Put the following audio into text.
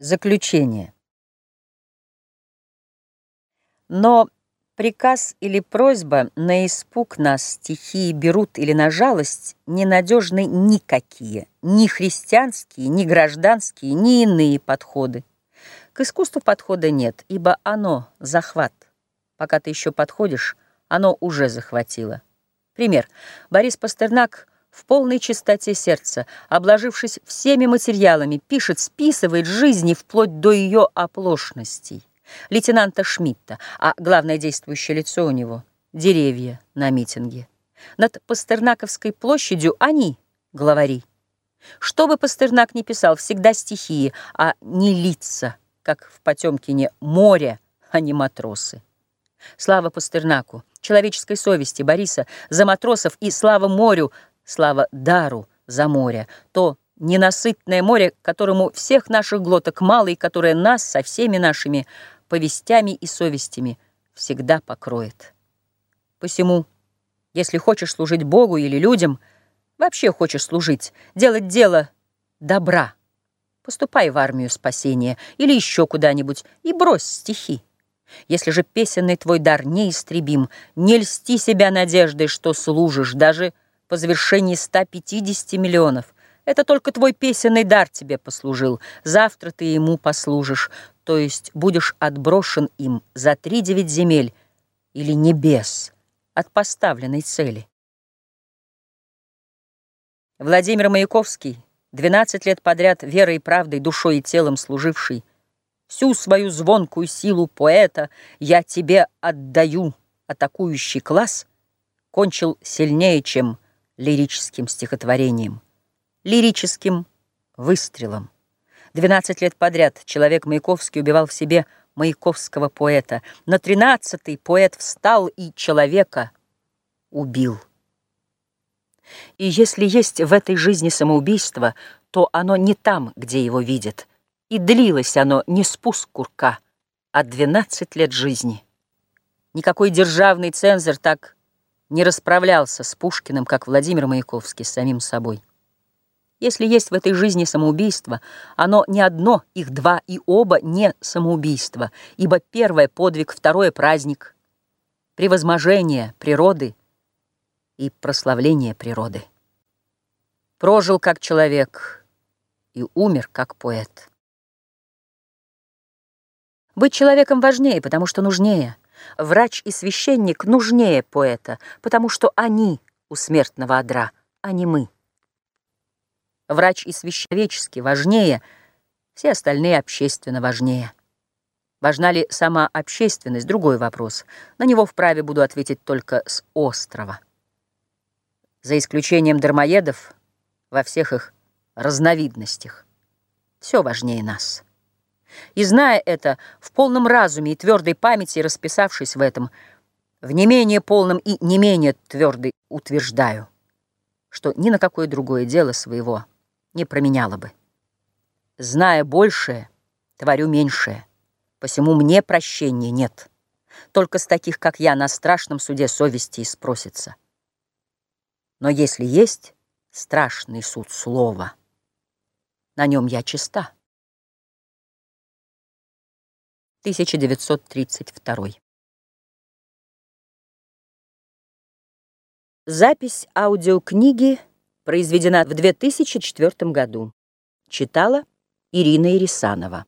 Заключение. Но приказ или просьба на испуг нас стихии берут или на жалость ненадежны никакие, ни христианские, ни гражданские, ни иные подходы. К искусству подхода нет, ибо оно — захват. Пока ты еще подходишь, оно уже захватило. Пример. Борис Пастернак — в полной чистоте сердца, обложившись всеми материалами, пишет, списывает жизни вплоть до ее оплошностей. Лейтенанта Шмидта, а главное действующее лицо у него — деревья на митинге. Над Пастернаковской площадью они — главари. Что бы Пастернак ни писал, всегда стихии, а не лица, как в Потемкине море, а не матросы. Слава Пастернаку, человеческой совести Бориса, за матросов и слава морю — слава дару за море, то ненасытное море, которому всех наших глоток мало и которое нас со всеми нашими повестями и совестями всегда покроет. Посему, если хочешь служить Богу или людям, вообще хочешь служить, делать дело добра, поступай в армию спасения или еще куда-нибудь и брось стихи. Если же песенный твой дар неистребим, не льсти себя надеждой, что служишь, даже по завершении 150 миллионов. Это только твой песенный дар тебе послужил. Завтра ты ему послужишь, то есть будешь отброшен им за три девять земель или небес от поставленной цели. Владимир Маяковский, 12 лет подряд верой и правдой, душой и телом служивший, всю свою звонкую силу поэта я тебе отдаю, атакующий класс, кончил сильнее, чем лирическим стихотворением, лирическим выстрелом. Двенадцать лет подряд человек Маяковский убивал в себе маяковского поэта. На тринадцатый поэт встал и человека убил. И если есть в этой жизни самоубийство, то оно не там, где его видят. И длилось оно не спуск курка, а двенадцать лет жизни. Никакой державный цензор так не расправлялся с Пушкиным, как Владимир Маяковский с самим собой. Если есть в этой жизни самоубийство, оно не одно, их два, и оба не самоубийство, ибо первое — подвиг, второе — праздник, превозможение природы и прославление природы. Прожил как человек и умер как поэт. Быть человеком важнее, потому что нужнее — Врач и священник нужнее поэта, потому что они у смертного одра, а не мы. Врач и священнически важнее, все остальные общественно важнее. Важна ли сама общественность – другой вопрос. На него вправе буду ответить только с острова. За исключением дармоедов во всех их разновидностях. Все важнее нас. И зная это, в полном разуме и твердой памяти, расписавшись в этом, в не менее полном и не менее твердой утверждаю, что ни на какое другое дело своего не променяло бы. Зная большее, творю меньшее, посему мне прощения нет. Только с таких, как я, на страшном суде совести и спросится. Но если есть страшный суд слова, на нем я чиста. 1932. Запись аудиокниги произведена в 2004 году. Читала Ирина Ирисанова.